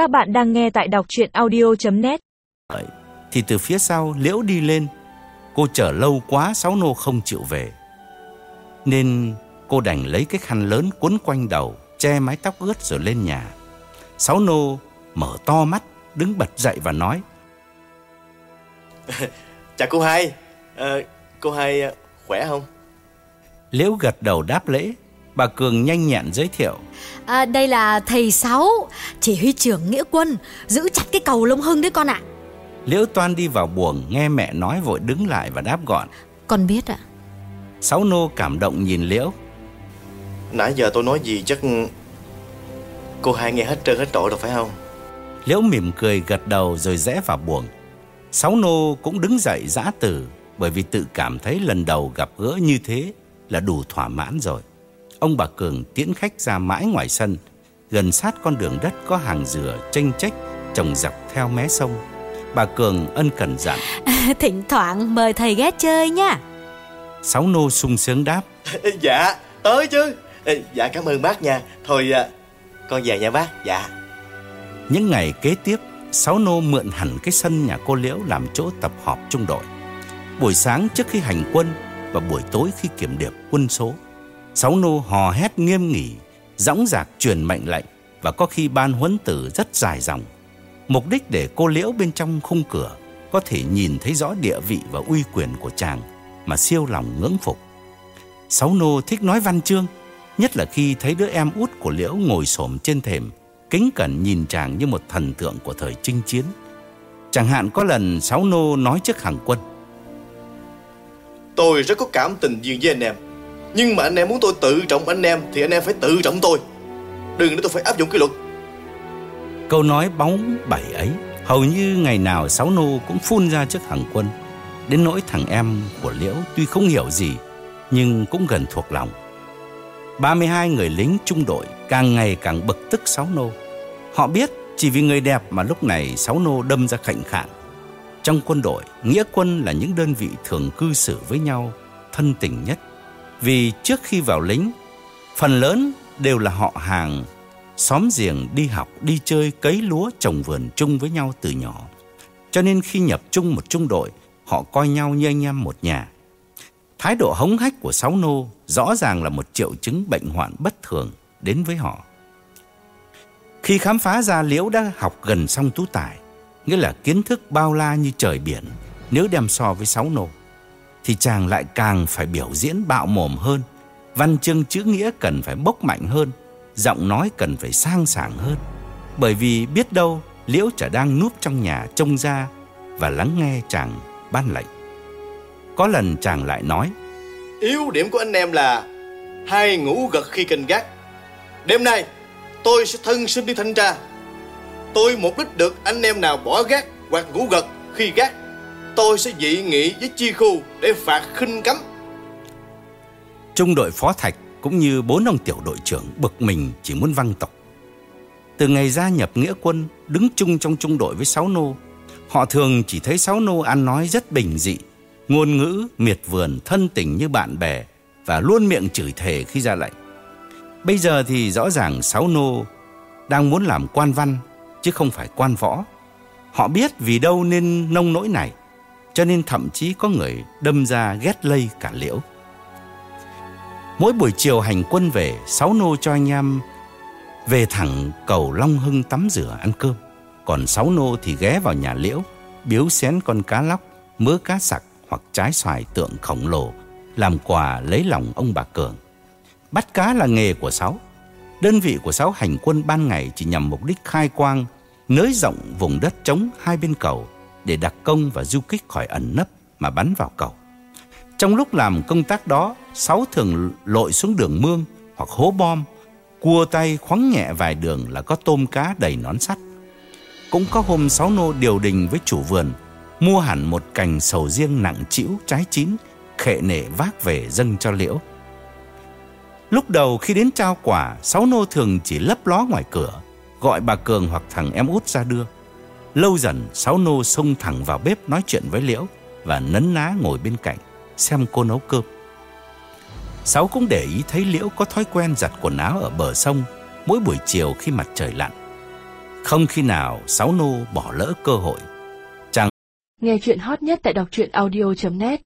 Các bạn đang nghe tại đọc chuyện audio.net Thì từ phía sau Liễu đi lên. Cô chờ lâu quá Sáu nô không chịu về. Nên cô đành lấy cái khăn lớn cuốn quanh đầu Che mái tóc ướt rồi lên nhà. Sáu nô mở to mắt Đứng bật dậy và nói Chào cô hai. Ờ, Cô hai ờ, khỏe không? Liễu gật đầu đáp lễ Bà Cường nhanh nhẹn giới thiệu À, đây là thầy Sáu, chỉ huy trưởng nghĩa quân, giữ chặt cái cầu lông hưng đấy con ạ. Liễu toan đi vào buồng Nghe mẹ nói vội đứng lại và đáp gọn Con biết ạ. Sáu nô cảm động nhìn Liễu Nãy giờ tôi nói gì chắc Cô hai nghe hết trơn hết trội rồi phải không? Liễu mỉm cười gật đầu rồi rẽ vào buồng. Sáu nô cũng đứng dậy giã từ bởi vì tự cảm thấy lần đầu gặp gỡ như thế là đủ thỏa mãn rồi. Ông bà Cường tiễn khách ra mãi ngoài sân, gần sát con đường đất có hàng dừa chênh chách trồng dọc theo mé sông. Bà Cường ân cần dặn, Thỉnh thoảng mời thầy ghé chơi nha. sáu nô sung sướng đáp. Dạ, tới chứ Dạ cảm ơn bác nha Thôi à, con về nha bác Dạ Những ngày kế tiếp, Sáu Nô mượn hẳn cái sân nhà cô Liễu làm chỗ tập họp trung đội. Buổi sáng trước khi hành quân và buổi tối khi kiểm điểm quân số, Sáu Nô hò hét nghiêm nghỉ, dõng dạc truyền mệnh lệnh và có khi ban huấn tử rất dài dòng. Mục đích để cô Liễu bên trong khung cửa có thể nhìn thấy rõ địa vị và uy quyền của chàng mà siêu lòng ngưỡng phục. Sáu Nô thích nói văn chương, nhất là khi thấy đứa em út của Liễu ngồi xổm trên thềm, kính cẩn nhìn chàng như một thần tượng của thời chinh chiến. Chẳng hạn có lần Sáu Nô nói trước hàng quân, Tôi rất có cảm tình duyên với anh em nhưng mà anh em muốn tôi tự trọng anh em Thì anh em phải tự trọng tôi Đừng để tôi phải áp dụng kỷ luật câu nói bóng bẩy ấy hầu như ngày nào Sáu Nô cũng phun ra trước hàng quân. Đến nỗi thằng em của Liễu tuy không hiểu gì, nhưng cũng gần thuộc lòng. 32 người lính trung đội càng ngày càng bực tức Sáu Nô. Họ biết chỉ vì người đẹp mà lúc này Sáu Nô đâm ra khệnh khạng. Trong quân đội, nghĩa quân là những đơn vị thường cư xử với nhau thân tình nhất. Vì trước khi vào lính, phần lớn đều là họ hàng, xóm giềng đi học, đi chơi, cấy lúa, trồng vườn chung với nhau từ nhỏ. Cho nên khi nhập chung một trung đội, họ coi nhau như anh em một nhà. Thái độ hống hách của Sáu Nô rõ ràng là một triệu chứng bệnh hoạn bất thường đến với họ. Khi khám phá ra Liễu đã học gần xong tú tài, nghĩa là kiến thức bao la như trời biển nếu đem so với Sáu Nô, thì chàng lại càng phải biểu diễn bạo mồm hơn, văn chương chữ nghĩa cần phải bốc mạnh hơn, giọng nói cần phải sang sảng hơn. Bởi vì biết đâu Liễu chả đang núp trong nhà trông ra và lắng nghe chàng ban lệnh. Có lần chàng lại nói, Yếu điểm của anh em là hay ngủ gật khi canh gác Đêm nay tôi sẽ thân sinh đi thanh tra Tôi mục đích được anh em nào bỏ gác Hoặc ngủ gật khi gác Tôi sẽ dị nghị với chi khu Để phạt khinh cấm Trung đội phó thạch cũng như bốn ông tiểu đội trưởng bực mình chỉ muốn văng tộc. Từ ngày gia nhập nghĩa quân, đứng chung trong trung đội với Sáu Nô, họ thường chỉ thấy Sáu Nô ăn nói rất bình dị, ngôn ngữ, miệt vườn, thân tình như bạn bè và luôn miệng chửi thề khi ra lệnh. Bây giờ thì rõ ràng Sáu Nô đang muốn làm quan văn chứ không phải quan võ. Họ biết vì đâu nên nông nỗi này, cho nên thậm chí có người đâm ra ghét lây cả liễu. Mỗi buổi chiều hành quân về, Sáu Nô cho anh em về thẳng cầu Long Hưng tắm rửa ăn cơm. Còn Sáu Nô thì ghé vào nhà liễu, biếu xén con cá lóc, mớ cá sặc hoặc trái xoài tượng khổng lồ, làm quà lấy lòng ông bà Cường. Bắt cá là nghề của Sáu. Đơn vị của Sáu hành quân ban ngày chỉ nhằm mục đích khai quang, nới rộng vùng đất trống hai bên cầu để đặc công và du kích khỏi ẩn nấp mà bắn vào cầu. Trong lúc làm công tác đó, Sáu thường lội xuống đường mương hoặc hố bom, cua tay khoáng nhẹ vài đường là có tôm cá đầy nón sắt. Cũng có hôm Sáu Nô điều đình với chủ vườn, mua hẳn một cành sầu riêng nặng chĩu trái chín, khệ nể vác về dâng cho liễu. Lúc đầu khi đến trao quả, Sáu Nô thường chỉ lấp ló ngoài cửa, gọi bà Cường hoặc thằng em út ra đưa. Lâu dần, Sáu Nô xông thẳng vào bếp nói chuyện với Liễu và nấn ná ngồi bên cạnh, xem cô nấu cơm. Sáu cũng để ý thấy Liễu có thói quen giặt quần áo ở bờ sông mỗi buổi chiều khi mặt trời lặn. Không khi nào Sáu Nô bỏ lỡ cơ hội. Nghe chuyện hot nhất tại đọc truyện audio.net